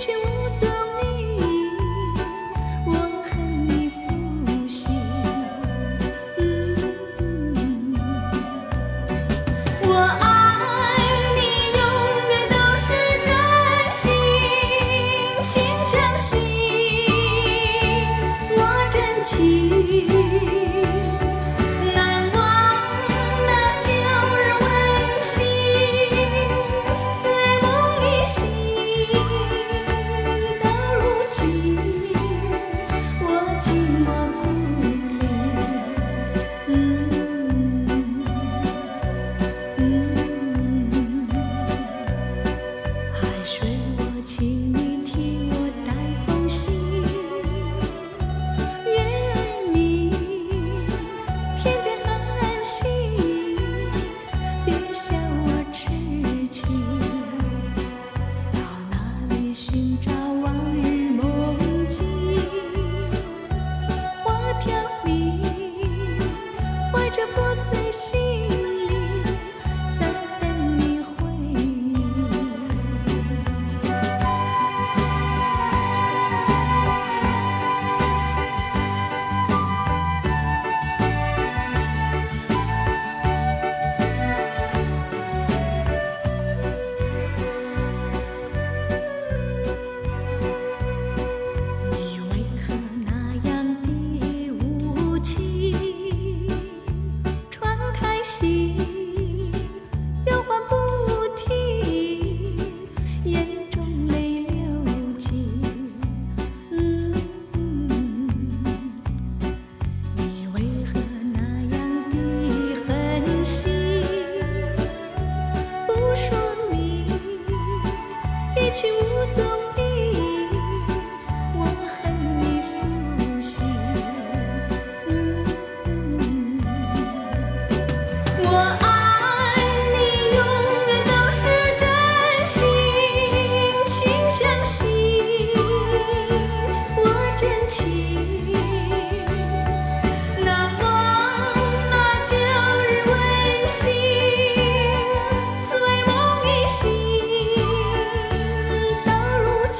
去无踪寻找往日梦境。花飘零怀着破碎不停眼中泪流尽你为何那样的狠心？不说明一去无踪影。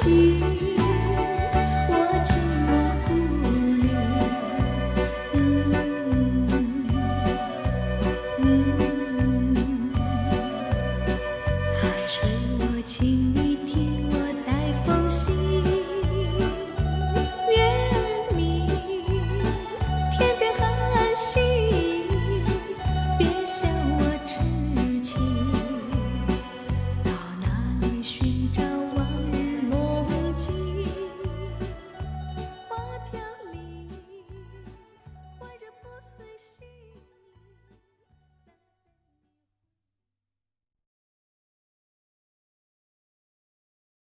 心。